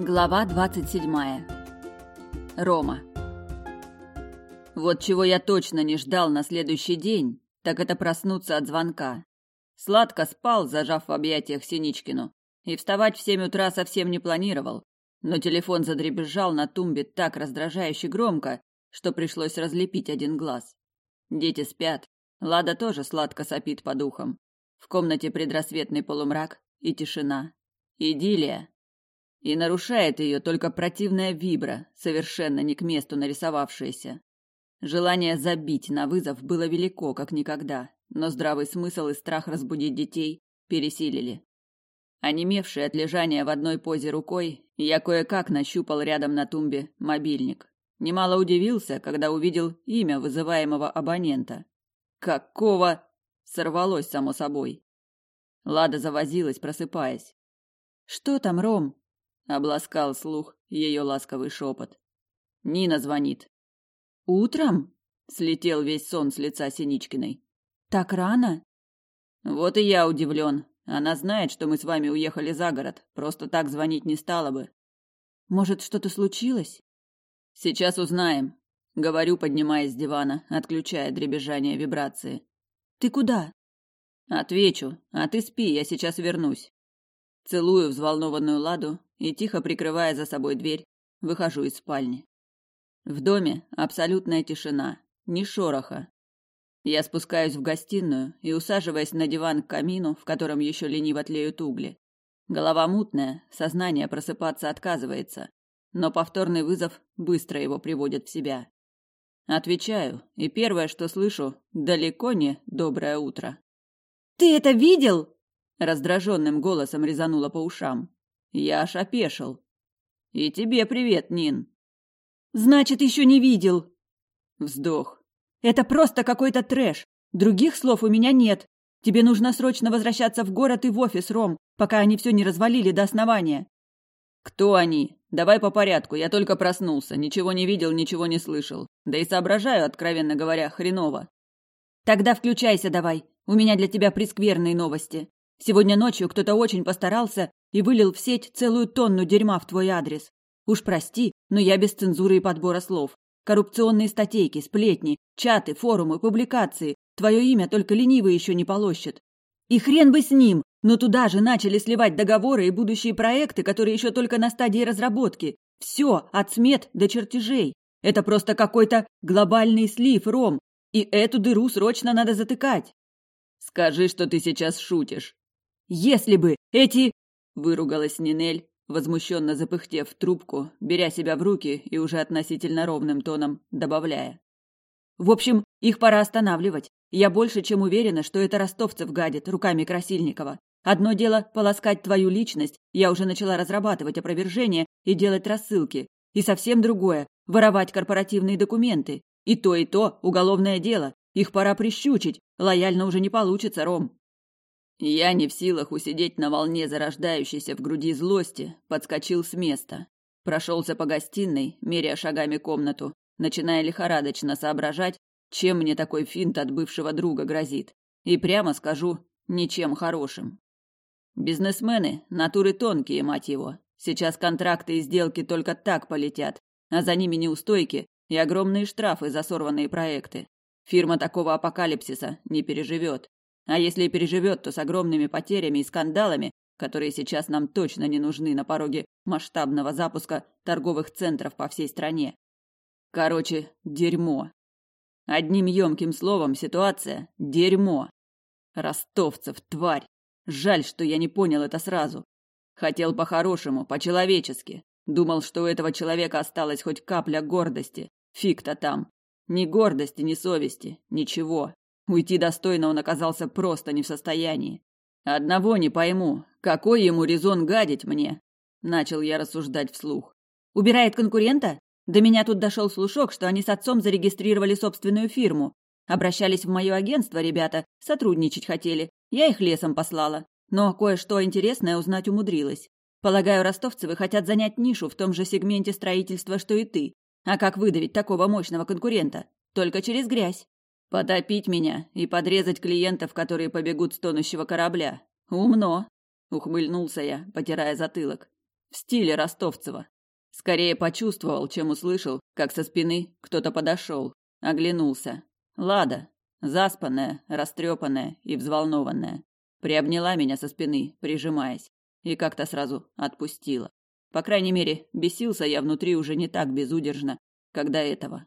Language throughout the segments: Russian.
Глава 27. Рома. Вот чего я точно не ждал на следующий день, так это проснуться от звонка. Сладко спал, зажав в объятиях Синичкину, и вставать в семь утра совсем не планировал, но телефон задребезжал на тумбе так раздражающе громко, что пришлось разлепить один глаз. Дети спят, Лада тоже сладко сопит по духам. В комнате предрассветный полумрак и тишина. Идиллия. И нарушает ее только противная вибра, совершенно не к месту нарисовавшаяся. Желание забить на вызов было велико, как никогда, но здравый смысл и страх разбудить детей пересилили. Онемевший от лежания в одной позе рукой, я кое-как нащупал рядом на тумбе мобильник. Немало удивился, когда увидел имя вызываемого абонента. «Какого?» — сорвалось само собой. Лада завозилась, просыпаясь. «Что там, Ром?» обласкал слух ее ласковый шепот. Нина звонит. Утром слетел весь сон с лица Синичкиной. Так рано? Вот и я удивлен. Она знает, что мы с вами уехали за город, просто так звонить не стала бы. Может, что-то случилось? Сейчас узнаем, говорю, поднимаясь с дивана, отключая дребезжание вибрации. Ты куда? Отвечу. А ты спи, я сейчас вернусь. Целую взволнованную Ладу и, тихо прикрывая за собой дверь, выхожу из спальни. В доме абсолютная тишина, ни шороха. Я спускаюсь в гостиную и, усаживаясь на диван к камину, в котором еще лениво тлеют угли, голова мутная, сознание просыпаться отказывается, но повторный вызов быстро его приводит в себя. Отвечаю, и первое, что слышу, далеко не доброе утро. «Ты это видел?» Раздраженным голосом резанула по ушам. Я аж опешил. И тебе привет, Нин. Значит, еще не видел. Вздох. Это просто какой-то трэш. Других слов у меня нет. Тебе нужно срочно возвращаться в город и в офис, Ром, пока они все не развалили до основания. Кто они? Давай по порядку, я только проснулся, ничего не видел, ничего не слышал. Да и соображаю, откровенно говоря, хреново. Тогда включайся давай, у меня для тебя прескверные новости. Сегодня ночью кто-то очень постарался и вылил в сеть целую тонну дерьма в твой адрес. Уж прости, но я без цензуры и подбора слов. Коррупционные статейки, сплетни, чаты, форумы, публикации. Твое имя только ленивый еще не полощет. И хрен бы с ним, но туда же начали сливать договоры и будущие проекты, которые еще только на стадии разработки. Все, от смет до чертежей. Это просто какой-то глобальный слив, Ром. И эту дыру срочно надо затыкать. Скажи, что ты сейчас шутишь. Если бы эти...» – выругалась Нинель, возмущенно запыхтев трубку, беря себя в руки и уже относительно ровным тоном добавляя. «В общем, их пора останавливать. Я больше чем уверена, что это ростовцев гадит руками Красильникова. Одно дело – полоскать твою личность, я уже начала разрабатывать опровержение и делать рассылки. И совсем другое – воровать корпоративные документы. И то, и то – уголовное дело. Их пора прищучить. Лояльно уже не получится, Ром. Я не в силах усидеть на волне зарождающейся в груди злости, подскочил с места. Прошелся по гостиной, меря шагами комнату, начиная лихорадочно соображать, чем мне такой финт от бывшего друга грозит. И прямо скажу, ничем хорошим. Бизнесмены – натуры тонкие, мать его. Сейчас контракты и сделки только так полетят, а за ними неустойки и огромные штрафы за сорванные проекты. Фирма такого апокалипсиса не переживет. А если и переживет, то с огромными потерями и скандалами, которые сейчас нам точно не нужны на пороге масштабного запуска торговых центров по всей стране. Короче, дерьмо. Одним емким словом ситуация – дерьмо. Ростовцев, тварь. Жаль, что я не понял это сразу. Хотел по-хорошему, по-человечески. Думал, что у этого человека осталась хоть капля гордости. Фиг-то там. Ни гордости, ни совести. Ничего. Уйти достойно он оказался просто не в состоянии. Одного не пойму, какой ему резон гадить мне, начал я рассуждать вслух. Убирает конкурента? До меня тут дошел слушок, что они с отцом зарегистрировали собственную фирму. Обращались в мое агентство ребята, сотрудничать хотели. Я их лесом послала. Но кое-что интересное узнать умудрилась. Полагаю, ростовцевы хотят занять нишу в том же сегменте строительства, что и ты. А как выдавить такого мощного конкурента? Только через грязь. «Потопить меня и подрезать клиентов, которые побегут с тонущего корабля. Умно!» — ухмыльнулся я, потирая затылок. «В стиле Ростовцева. Скорее почувствовал, чем услышал, как со спины кто-то подошел. Оглянулся. Лада, заспанная, растрепанная и взволнованная, приобняла меня со спины, прижимаясь, и как-то сразу отпустила. По крайней мере, бесился я внутри уже не так безудержно, когда этого.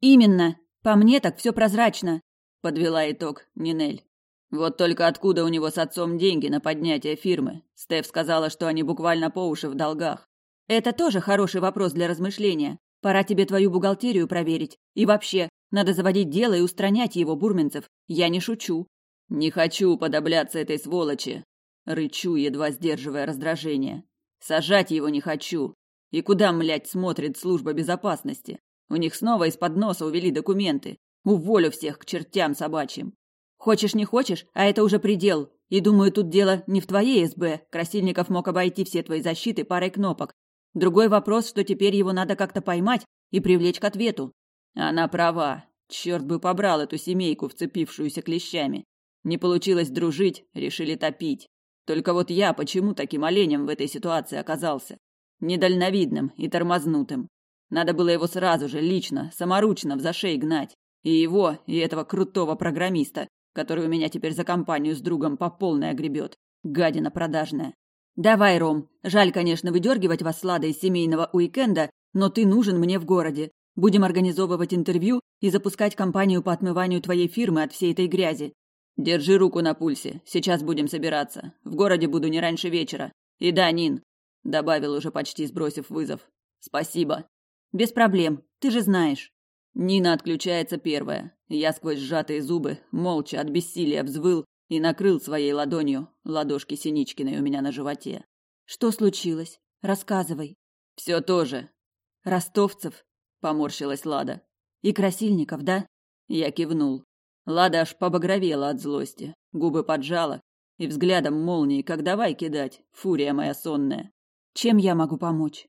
«Именно!» По мне так все прозрачно, подвела итог Нинель. Вот только откуда у него с отцом деньги на поднятие фирмы? Стеф сказала, что они буквально по уши в долгах. Это тоже хороший вопрос для размышления. Пора тебе твою бухгалтерию проверить. И вообще, надо заводить дело и устранять его, Бурминцев. Я не шучу. Не хочу уподобляться этой сволочи. Рычу, едва сдерживая раздражение. Сажать его не хочу. И куда, млять, смотрит служба безопасности? У них снова из-под носа увели документы. Уволю всех к чертям собачьим. Хочешь, не хочешь, а это уже предел. И думаю, тут дело не в твоей СБ. Красильников мог обойти все твои защиты парой кнопок. Другой вопрос, что теперь его надо как-то поймать и привлечь к ответу. Она права. Черт бы побрал эту семейку, вцепившуюся клещами. Не получилось дружить, решили топить. Только вот я почему таким оленем в этой ситуации оказался? Недальновидным и тормознутым. Надо было его сразу же, лично, саморучно в зашей гнать. И его, и этого крутого программиста, который у меня теперь за компанию с другом по полной огребет. Гадина продажная. «Давай, Ром. Жаль, конечно, выдергивать вас с Ладой из семейного уикенда, но ты нужен мне в городе. Будем организовывать интервью и запускать кампанию по отмыванию твоей фирмы от всей этой грязи. Держи руку на пульсе. Сейчас будем собираться. В городе буду не раньше вечера. И да, Нин», — добавил уже почти сбросив вызов. «Спасибо». Без проблем, ты же знаешь. Нина отключается первая. Я сквозь сжатые зубы, молча от бессилия взвыл и накрыл своей ладонью ладошки Синичкиной у меня на животе. Что случилось? Рассказывай. Все тоже. Ростовцев, поморщилась Лада. И Красильников, да? Я кивнул. Лада аж побагровела от злости, губы поджала и взглядом молнии, как давай кидать, фурия моя сонная. Чем я могу помочь?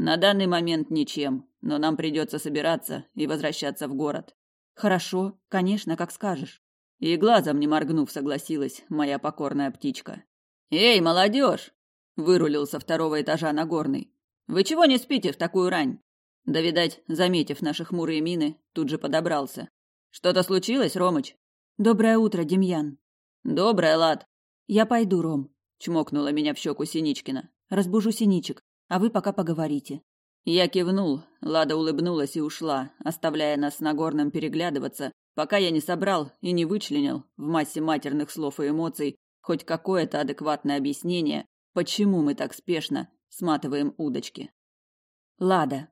На данный момент ничем, но нам придется собираться и возвращаться в город. Хорошо, конечно, как скажешь. И глазом не моргнув, согласилась моя покорная птичка. Эй, молодежь! Вырулил со второго этажа Нагорный. Вы чего не спите в такую рань? Да, видать, заметив наши хмурые мины, тут же подобрался. Что-то случилось, Ромыч? Доброе утро, Демьян. Доброе, Лад. Я пойду, Ром. Чмокнула меня в щеку Синичкина. Разбужу Синичек. А вы пока поговорите. Я кивнул, Лада улыбнулась и ушла, оставляя нас с Нагорным переглядываться, пока я не собрал и не вычленил в массе матерных слов и эмоций хоть какое-то адекватное объяснение, почему мы так спешно сматываем удочки. Лада.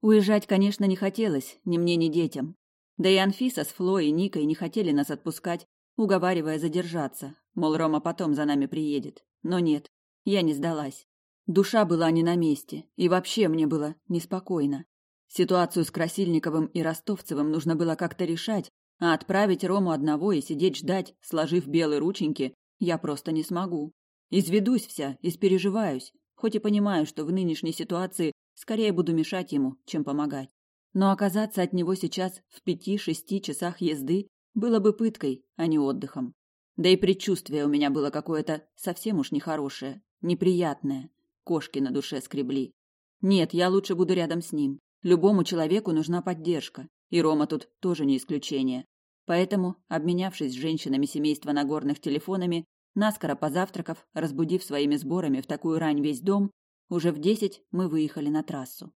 Уезжать, конечно, не хотелось, ни мне, ни детям. Да и Анфиса с Фло и Никой не хотели нас отпускать, уговаривая задержаться, мол, Рома потом за нами приедет. Но нет, я не сдалась. Душа была не на месте, и вообще мне было неспокойно. Ситуацию с Красильниковым и Ростовцевым нужно было как-то решать, а отправить Рому одного и сидеть ждать, сложив белые рученьки, я просто не смогу. Изведусь вся, испереживаюсь, хоть и понимаю, что в нынешней ситуации скорее буду мешать ему, чем помогать. Но оказаться от него сейчас в пяти-шести часах езды было бы пыткой, а не отдыхом. Да и предчувствие у меня было какое-то совсем уж нехорошее, неприятное кошки на душе скребли. Нет, я лучше буду рядом с ним. Любому человеку нужна поддержка, и Рома тут тоже не исключение. Поэтому, обменявшись с женщинами семейства Нагорных телефонами, наскоро позавтракав, разбудив своими сборами в такую рань весь дом, уже в десять мы выехали на трассу.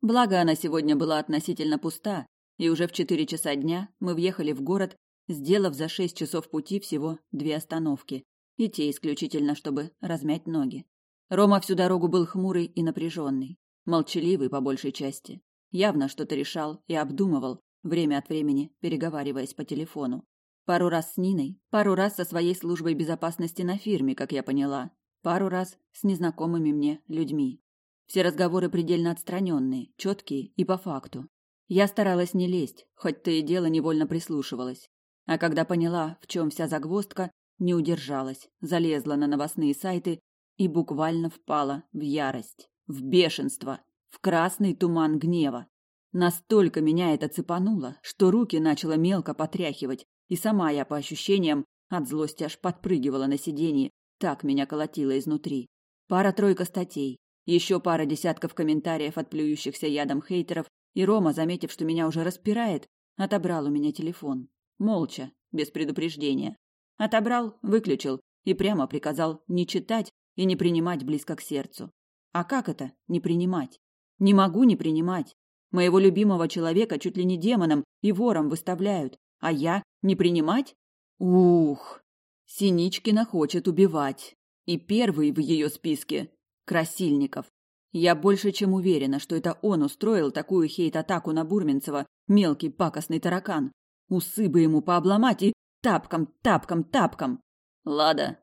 Благо, она сегодня была относительно пуста, и уже в четыре часа дня мы въехали в город, сделав за шесть часов пути всего две остановки, и те исключительно, чтобы размять ноги. Рома всю дорогу был хмурый и напряженный, молчаливый по большей части. Явно что-то решал и обдумывал, время от времени переговариваясь по телефону. Пару раз с Ниной, пару раз со своей службой безопасности на фирме, как я поняла, пару раз с незнакомыми мне людьми. Все разговоры предельно отстраненные, четкие и по факту. Я старалась не лезть, хоть то и дело невольно прислушивалась. А когда поняла, в чем вся загвоздка, не удержалась, залезла на новостные сайты и буквально впала в ярость, в бешенство, в красный туман гнева. Настолько меня это цепануло, что руки начала мелко потряхивать, и сама я по ощущениям от злости аж подпрыгивала на сиденье, так меня колотило изнутри. Пара-тройка статей, еще пара десятков комментариев от плюющихся ядом хейтеров, и Рома, заметив, что меня уже распирает, отобрал у меня телефон. Молча, без предупреждения. Отобрал, выключил и прямо приказал не читать, и не принимать близко к сердцу. А как это не принимать? Не могу не принимать. Моего любимого человека чуть ли не демоном и вором выставляют, а я не принимать? Ух. Синичкина хочет убивать, и первый в ее списке Красильников. Я больше чем уверена, что это он устроил такую хейт-атаку на Бурминцева, мелкий пакостный таракан. Усы бы ему пообломать и тапком, тапком, тапком. Лада.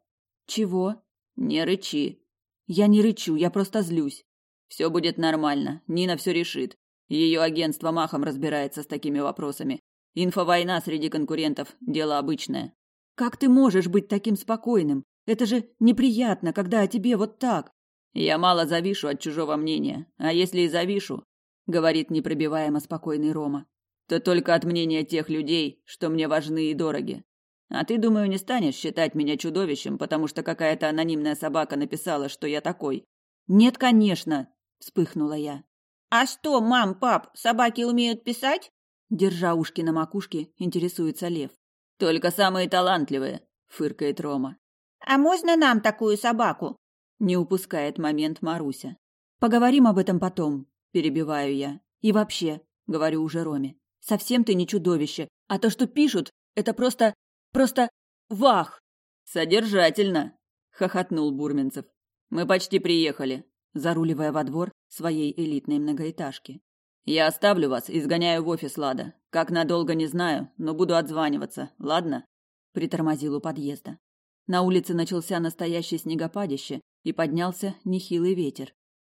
Чего? «Не рычи». «Я не рычу, я просто злюсь». «Все будет нормально, Нина все решит. Ее агентство махом разбирается с такими вопросами. Инфовойна среди конкурентов – дело обычное». «Как ты можешь быть таким спокойным? Это же неприятно, когда о тебе вот так». «Я мало завишу от чужого мнения, а если и завишу, — говорит непробиваемо спокойный Рома, — то только от мнения тех людей, что мне важны и дороги. А ты, думаю, не станешь считать меня чудовищем, потому что какая-то анонимная собака написала, что я такой. Нет, конечно, вспыхнула я. А что, мам, пап, собаки умеют писать? Держа ушки на макушке, интересуется Лев. Только самые талантливые, фыркает Рома. А можно нам такую собаку? Не упускает момент Маруся. Поговорим об этом потом, перебиваю я. И вообще, говорю уже Роме, совсем ты не чудовище, а то, что пишут, это просто Просто вах!» «Содержательно!» – хохотнул Бурминцев. «Мы почти приехали», – заруливая во двор своей элитной многоэтажки. «Я оставлю вас и сгоняю в офис Лада. Как надолго, не знаю, но буду отзваниваться, ладно?» – притормозил у подъезда. На улице начался настоящий снегопадище, и поднялся нехилый ветер.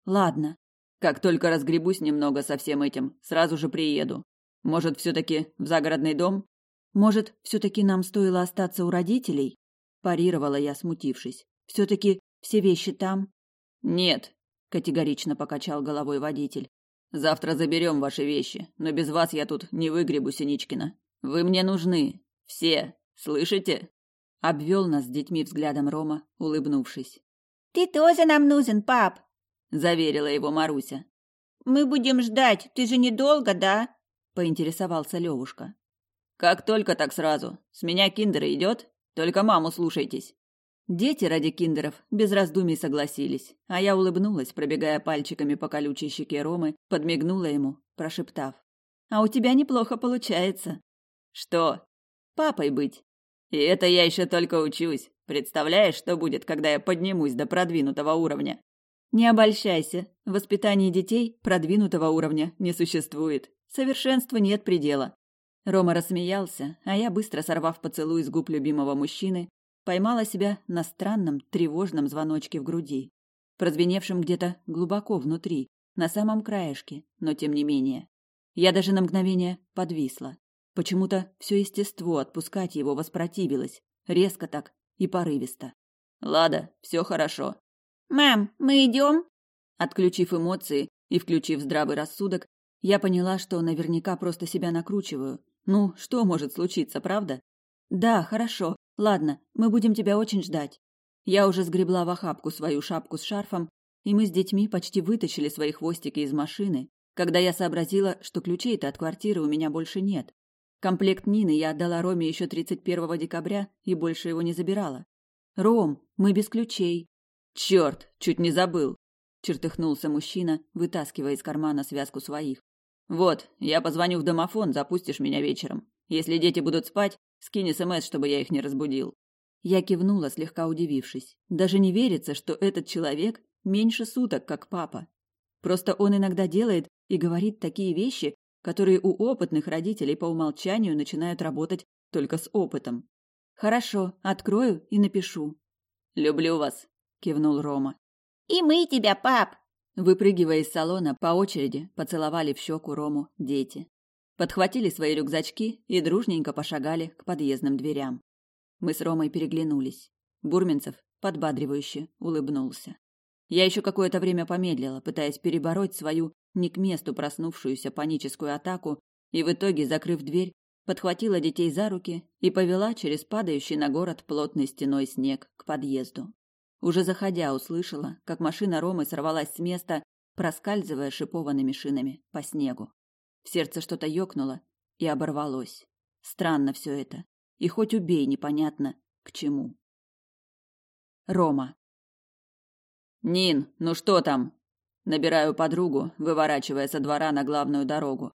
«Ладно». «Как только разгребусь немного со всем этим, сразу же приеду. Может, все-таки в загородный дом?» Может, все-таки нам стоило остаться у родителей? Парировала я, смутившись. Все-таки все вещи там? Нет, категорично покачал головой водитель. Завтра заберем ваши вещи, но без вас я тут не выгребу Синичкина. Вы мне нужны. Все. Слышите? Обвел нас с детьми взглядом Рома, улыбнувшись. «Ты тоже нам нужен, пап!» – заверила его Маруся. «Мы будем ждать, ты же недолго, да?» – поинтересовался Левушка. Как только, так сразу. С меня киндеры идет, только маму слушайтесь. Дети ради киндеров без раздумий согласились, а я улыбнулась, пробегая пальчиками по колючей щеке Ромы, подмигнула ему, прошептав. «А у тебя неплохо получается». «Что?» «Папой быть». «И это я еще только учусь. Представляешь, что будет, когда я поднимусь до продвинутого уровня?» «Не обольщайся. Воспитание детей продвинутого уровня не существует. Совершенству нет предела. Рома рассмеялся, а я, быстро сорвав поцелуй с губ любимого мужчины, поймала себя на странном, тревожном звоночке в груди, прозвеневшем где-то глубоко внутри, на самом краешке, но тем не менее. Я даже на мгновение подвисла. Почему-то все естество отпускать его воспротивилось, резко так и порывисто. «Лада, все хорошо». «Мам, мы идем?» Отключив эмоции и включив здравый рассудок, я поняла, что наверняка просто себя накручиваю, ну, что может случиться, правда? Да, хорошо. Ладно, мы будем тебя очень ждать. Я уже сгребла в охапку свою шапку с шарфом, и мы с детьми почти вытащили свои хвостики из машины, когда я сообразила, что ключей-то от квартиры у меня больше нет. Комплект Нины я отдала Роме еще 31 декабря и больше его не забирала. «Ром, мы без ключей». «Черт, чуть не забыл!» – чертыхнулся мужчина, вытаскивая из кармана связку своих. Вот, я позвоню в домофон, запустишь меня вечером. Если дети будут спать, скинь СМС, чтобы я их не разбудил. Я кивнула, слегка удивившись. Даже не верится, что этот человек меньше суток, как папа. Просто он иногда делает и говорит такие вещи, которые у опытных родителей по умолчанию начинают работать только с опытом. Хорошо, открою и напишу. Люблю вас, кивнул Рома. И мы тебя, пап, Выпрыгивая из салона, по очереди поцеловали в щеку Рому дети. Подхватили свои рюкзачки и дружненько пошагали к подъездным дверям. Мы с Ромой переглянулись. Бурминцев подбадривающе улыбнулся. Я еще какое-то время помедлила, пытаясь перебороть свою не к месту проснувшуюся паническую атаку, и в итоге, закрыв дверь, подхватила детей за руки и повела через падающий на город плотной стеной снег к подъезду. Уже заходя, услышала, как машина Ромы сорвалась с места, проскальзывая шипованными шинами по снегу. В сердце что-то ёкнуло и оборвалось. Странно все это. И хоть убей, непонятно, к чему. Рома. «Нин, ну что там?» Набираю подругу, выворачивая со двора на главную дорогу.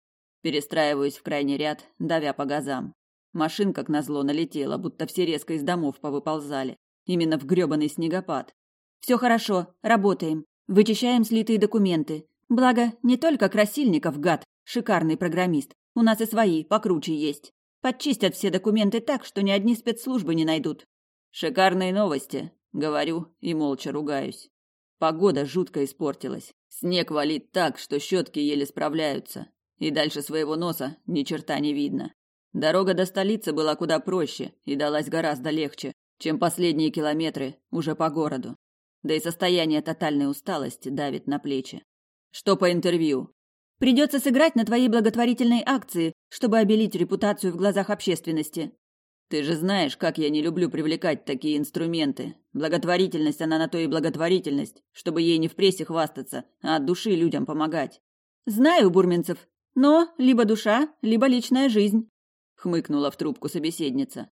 Перестраиваюсь в крайний ряд, давя по газам. Машин, как назло, налетела, будто все резко из домов повыползали именно в грёбаный снегопад. «Все хорошо, работаем, вычищаем слитые документы. Благо, не только Красильников, гад, шикарный программист, у нас и свои, покруче есть. Подчистят все документы так, что ни одни спецслужбы не найдут». «Шикарные новости», — говорю и молча ругаюсь. Погода жутко испортилась. Снег валит так, что щетки еле справляются. И дальше своего носа ни черта не видно. Дорога до столицы была куда проще и далась гораздо легче, чем последние километры уже по городу. Да и состояние тотальной усталости давит на плечи. Что по интервью? Придется сыграть на твоей благотворительной акции, чтобы обелить репутацию в глазах общественности. Ты же знаешь, как я не люблю привлекать такие инструменты. Благотворительность, она на то и благотворительность, чтобы ей не в прессе хвастаться, а от души людям помогать. Знаю, Бурминцев, но либо душа, либо личная жизнь, хмыкнула в трубку собеседница.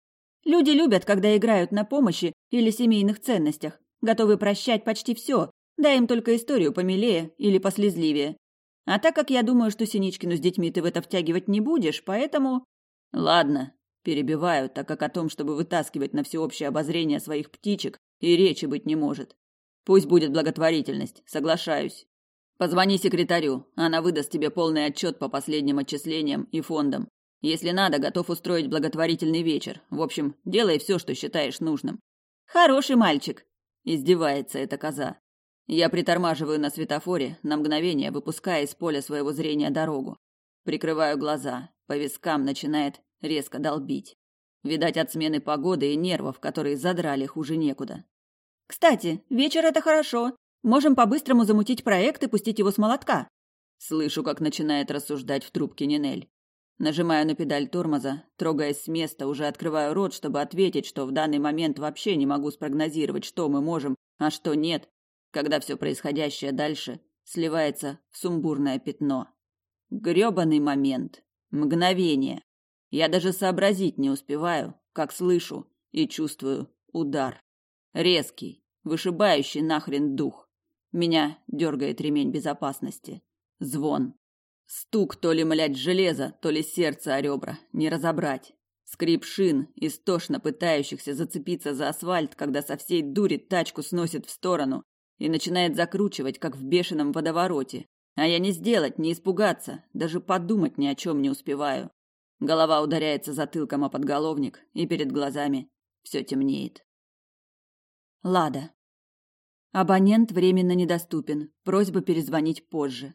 Люди любят, когда играют на помощи или семейных ценностях, готовы прощать почти все, дай им только историю помилее или послезливее. А так как я думаю, что Синичкину с детьми ты в это втягивать не будешь, поэтому... Ладно, перебиваю, так как о том, чтобы вытаскивать на всеобщее обозрение своих птичек, и речи быть не может. Пусть будет благотворительность, соглашаюсь. Позвони секретарю, она выдаст тебе полный отчет по последним отчислениям и фондам. Если надо, готов устроить благотворительный вечер. В общем, делай все, что считаешь нужным. Хороший мальчик, издевается эта коза. Я притормаживаю на светофоре, на мгновение выпуская из поля своего зрения дорогу. Прикрываю глаза, по вискам начинает резко долбить. Видать, от смены погоды и нервов, которые задрали хуже некуда. «Кстати, вечер — это хорошо. Можем по-быстрому замутить проект и пустить его с молотка». Слышу, как начинает рассуждать в трубке Нинель. Нажимаю на педаль тормоза, трогаясь с места, уже открываю рот, чтобы ответить, что в данный момент вообще не могу спрогнозировать, что мы можем, а что нет, когда все происходящее дальше сливается в сумбурное пятно. Грёбаный момент. Мгновение. Я даже сообразить не успеваю, как слышу и чувствую удар. Резкий, вышибающий нахрен дух. Меня дергает ремень безопасности. Звон. Стук то ли, млядь, железо, то ли сердца о ребра. Не разобрать. Скрип шин, истошно пытающихся зацепиться за асфальт, когда со всей дури тачку сносит в сторону и начинает закручивать, как в бешеном водовороте. А я не сделать, не испугаться, даже подумать ни о чем не успеваю. Голова ударяется затылком о подголовник, и перед глазами все темнеет. Лада. Абонент временно недоступен. Просьба перезвонить позже.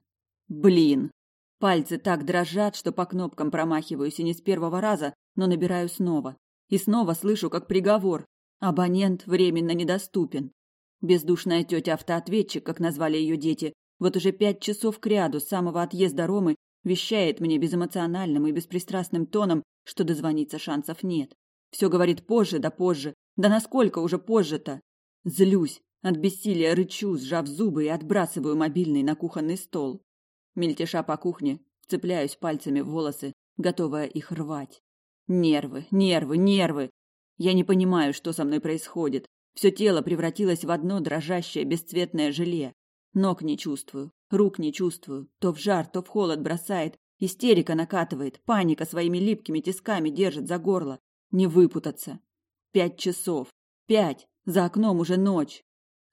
Блин, Пальцы так дрожат, что по кнопкам промахиваюсь и не с первого раза, но набираю снова. И снова слышу, как приговор. Абонент временно недоступен. Бездушная тетя-автоответчик, как назвали ее дети, вот уже пять часов кряду с самого отъезда Ромы вещает мне безэмоциональным и беспристрастным тоном, что дозвониться шансов нет. Все говорит позже, да позже. Да насколько уже позже-то? Злюсь, от бессилия рычу, сжав зубы и отбрасываю мобильный на кухонный стол мельтеша по кухне, цепляюсь пальцами в волосы, готовая их рвать. Нервы, нервы, нервы. Я не понимаю, что со мной происходит. Все тело превратилось в одно дрожащее бесцветное желе. Ног не чувствую, рук не чувствую, то в жар, то в холод бросает, истерика накатывает, паника своими липкими тисками держит за горло. Не выпутаться. Пять часов. Пять. За окном уже ночь.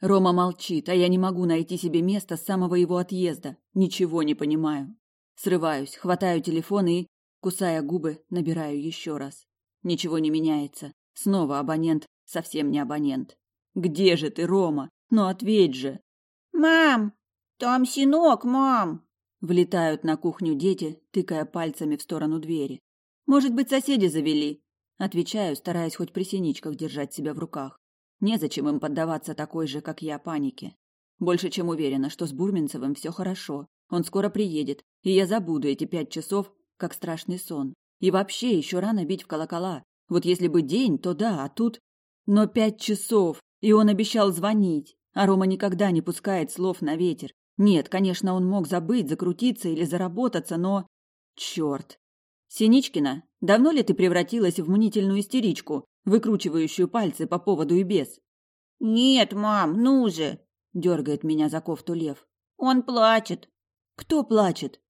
Рома молчит, а я не могу найти себе места с самого его отъезда. Ничего не понимаю. Срываюсь, хватаю телефон и, кусая губы, набираю еще раз. Ничего не меняется. Снова абонент, совсем не абонент. Где же ты, Рома? Ну ответь же. Мам, там синок, мам. Влетают на кухню дети, тыкая пальцами в сторону двери. Может быть, соседи завели? Отвечаю, стараясь хоть при синичках держать себя в руках. Незачем им поддаваться такой же, как я, панике. Больше чем уверена, что с Бурминцевым все хорошо. Он скоро приедет, и я забуду эти пять часов, как страшный сон. И вообще еще рано бить в колокола. Вот если бы день, то да, а тут... Но пять часов, и он обещал звонить. А Рома никогда не пускает слов на ветер. Нет, конечно, он мог забыть, закрутиться или заработаться, но... Черт! Синичкина, давно ли ты превратилась в мнительную истеричку? выкручивающую пальцы по поводу и без. «Нет, мам, ну же!» – дергает меня за кофту Лев. «Он плачет!» «Кто плачет?»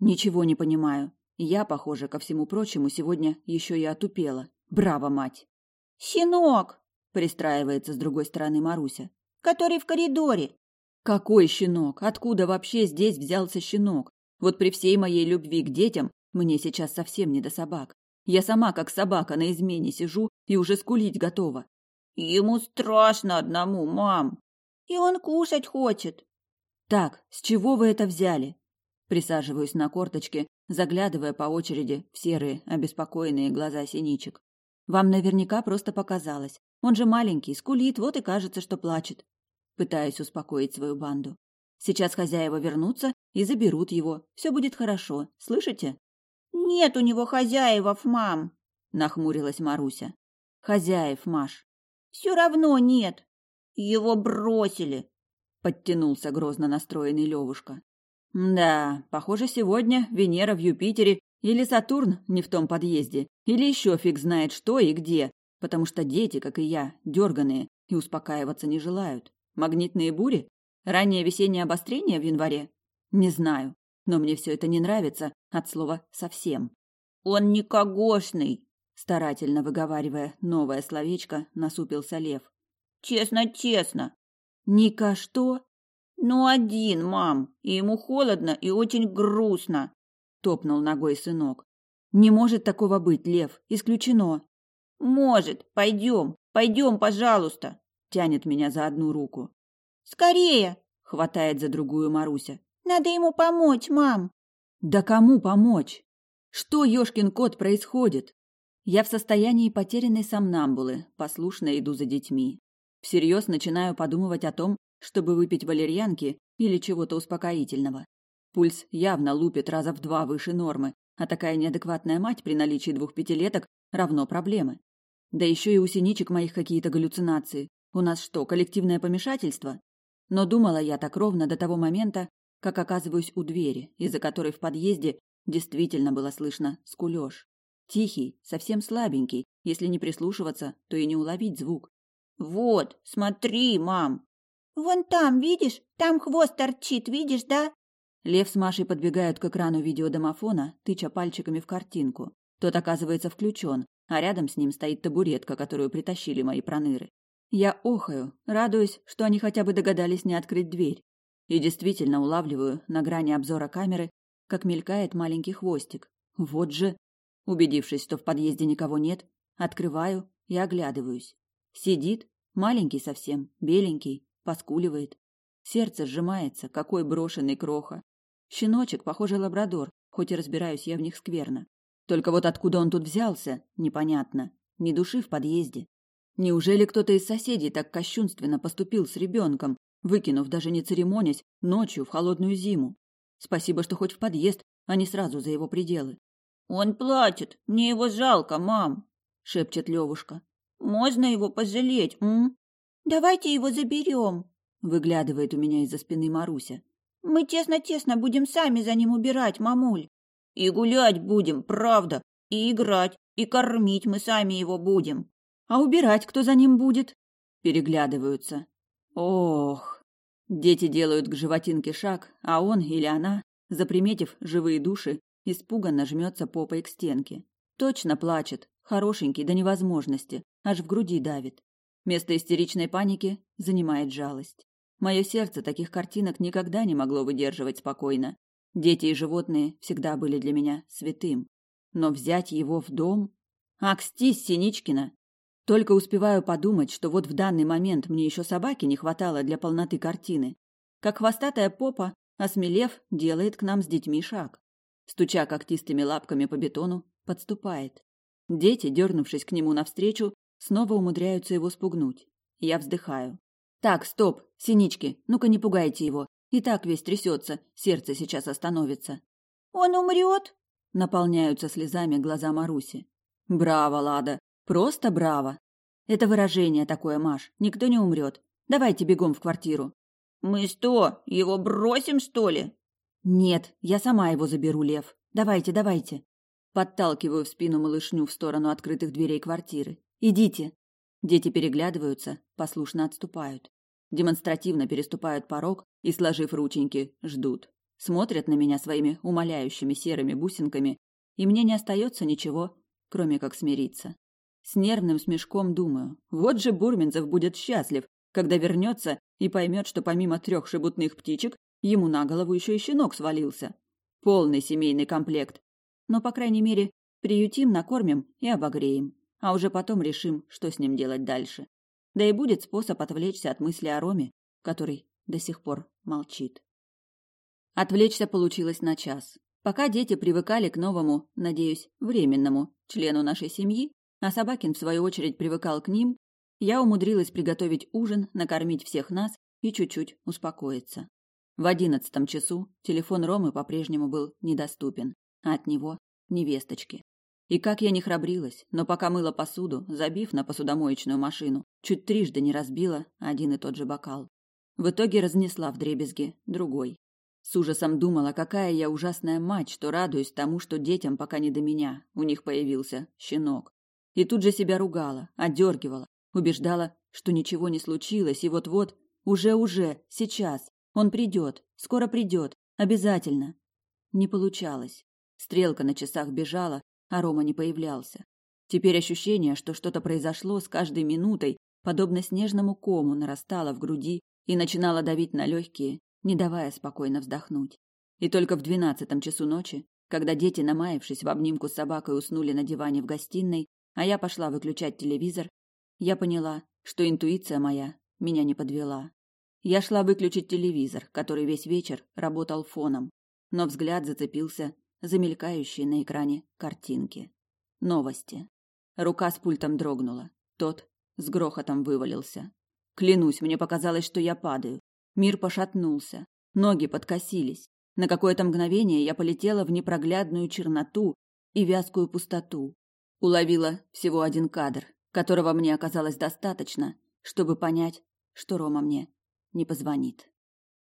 «Ничего не понимаю. Я, похоже, ко всему прочему, сегодня еще и отупела. Браво, мать!» «Щенок!» – пристраивается с другой стороны Маруся. «Который в коридоре!» «Какой щенок? Откуда вообще здесь взялся щенок? Вот при всей моей любви к детям мне сейчас совсем не до собак. Я сама, как собака, на измене сижу и уже скулить готова. Ему страшно одному, мам. И он кушать хочет. Так, с чего вы это взяли? Присаживаюсь на корточке, заглядывая по очереди в серые, обеспокоенные глаза синичек. Вам наверняка просто показалось. Он же маленький, скулит, вот и кажется, что плачет. Пытаюсь успокоить свою банду. Сейчас хозяева вернутся и заберут его. Все будет хорошо. Слышите? «Нет у него хозяев, мам!» – нахмурилась Маруся. «Хозяев, Маш!» «Все равно нет!» «Его бросили!» – подтянулся грозно настроенный Левушка. «Да, похоже, сегодня Венера в Юпитере или Сатурн не в том подъезде, или еще фиг знает что и где, потому что дети, как и я, дерганые и успокаиваться не желают. Магнитные бури? Раннее весеннее обострение в январе? Не знаю но мне все это не нравится от слова «совсем». «Он никогошный!» Старательно выговаривая новое словечко, насупился Лев. «Честно, честно!» «Ника что?» «Ну, один, мам, и ему холодно и очень грустно!» Топнул ногой сынок. «Не может такого быть, Лев, исключено!» «Может, пойдем, пойдем, пожалуйста!» Тянет меня за одну руку. «Скорее!» Хватает за другую Маруся. Надо ему помочь, мам!» «Да кому помочь? Что, ёшкин кот, происходит?» Я в состоянии потерянной сомнамбулы, послушно иду за детьми. Всерьез начинаю подумывать о том, чтобы выпить валерьянки или чего-то успокоительного. Пульс явно лупит раза в два выше нормы, а такая неадекватная мать при наличии двух пятилеток равно проблемы. Да еще и у синичек моих какие-то галлюцинации. У нас что, коллективное помешательство? Но думала я так ровно до того момента, как оказываюсь у двери, из-за которой в подъезде действительно было слышно скулёж. Тихий, совсем слабенький, если не прислушиваться, то и не уловить звук. «Вот, смотри, мам!» «Вон там, видишь? Там хвост торчит, видишь, да?» Лев с Машей подбегают к экрану видеодомофона, тыча пальчиками в картинку. Тот оказывается включен, а рядом с ним стоит табуретка, которую притащили мои проныры. Я охаю, радуюсь, что они хотя бы догадались не открыть дверь и действительно улавливаю на грани обзора камеры, как мелькает маленький хвостик. Вот же! Убедившись, что в подъезде никого нет, открываю и оглядываюсь. Сидит, маленький совсем, беленький, поскуливает. Сердце сжимается, какой брошенный кроха. Щеночек, похоже, лабрадор, хоть и разбираюсь я в них скверно. Только вот откуда он тут взялся, непонятно. Ни души в подъезде. Неужели кто-то из соседей так кощунственно поступил с ребенком, выкинув даже не церемонясь, ночью в холодную зиму. Спасибо, что хоть в подъезд, а не сразу за его пределы. «Он платит, мне его жалко, мам», — шепчет Левушка. «Можно его пожалеть, м?» «Давайте его заберем», — выглядывает у меня из-за спины Маруся. «Мы тесно-тесно будем сами за ним убирать, мамуль». «И гулять будем, правда, и играть, и кормить мы сами его будем». «А убирать кто за ним будет?» Переглядываются. «Ох, Дети делают к животинке шаг, а он или она, заприметив живые души, испуганно жмется попой к стенке. Точно плачет, хорошенький до невозможности, аж в груди давит. Место истеричной паники занимает жалость. Мое сердце таких картинок никогда не могло выдерживать спокойно. Дети и животные всегда были для меня святым. Но взять его в дом... Акстись, Синичкина! Только успеваю подумать, что вот в данный момент мне еще собаки не хватало для полноты картины, как хвостатая попа, осмелев, делает к нам с детьми шаг. Стуча когтистыми лапками по бетону, подступает. Дети, дернувшись к нему навстречу, снова умудряются его спугнуть. Я вздыхаю. «Так, стоп! Синички, ну-ка не пугайте его! И так весь трясется, сердце сейчас остановится!» «Он умрет?» — наполняются слезами глаза Маруси. «Браво, Лада! Просто браво. Это выражение такое, Маш. Никто не умрет. Давайте бегом в квартиру. Мы что, его бросим, что ли? Нет, я сама его заберу, Лев. Давайте, давайте. Подталкиваю в спину малышню в сторону открытых дверей квартиры. Идите. Дети переглядываются, послушно отступают. Демонстративно переступают порог и, сложив рученьки, ждут. Смотрят на меня своими умоляющими серыми бусинками, и мне не остается ничего, кроме как смириться с нервным смешком думаю. Вот же Бурминцев будет счастлив, когда вернется и поймет, что помимо трех шебутных птичек, ему на голову еще и щенок свалился. Полный семейный комплект. Но, по крайней мере, приютим, накормим и обогреем. А уже потом решим, что с ним делать дальше. Да и будет способ отвлечься от мысли о Роме, который до сих пор молчит. Отвлечься получилось на час. Пока дети привыкали к новому, надеюсь, временному члену нашей семьи, а Собакин, в свою очередь, привыкал к ним, я умудрилась приготовить ужин, накормить всех нас и чуть-чуть успокоиться. В одиннадцатом часу телефон Ромы по-прежнему был недоступен, а от него – невесточки. И как я не храбрилась, но пока мыла посуду, забив на посудомоечную машину, чуть трижды не разбила один и тот же бокал. В итоге разнесла в дребезги другой. С ужасом думала, какая я ужасная мать, что радуюсь тому, что детям пока не до меня. У них появился щенок и тут же себя ругала, отдергивала, убеждала, что ничего не случилось, и вот-вот, уже-уже, сейчас, он придет, скоро придет, обязательно. Не получалось. Стрелка на часах бежала, а Рома не появлялся. Теперь ощущение, что что-то произошло с каждой минутой, подобно снежному кому, нарастало в груди и начинало давить на легкие, не давая спокойно вздохнуть. И только в двенадцатом часу ночи, когда дети, намаявшись в обнимку с собакой, уснули на диване в гостиной, а я пошла выключать телевизор, я поняла, что интуиция моя меня не подвела. Я шла выключить телевизор, который весь вечер работал фоном, но взгляд зацепился за мелькающие на экране картинки. Новости. Рука с пультом дрогнула. Тот с грохотом вывалился. Клянусь, мне показалось, что я падаю. Мир пошатнулся. Ноги подкосились. На какое-то мгновение я полетела в непроглядную черноту и вязкую пустоту. Уловила всего один кадр, которого мне оказалось достаточно, чтобы понять, что Рома мне не позвонит.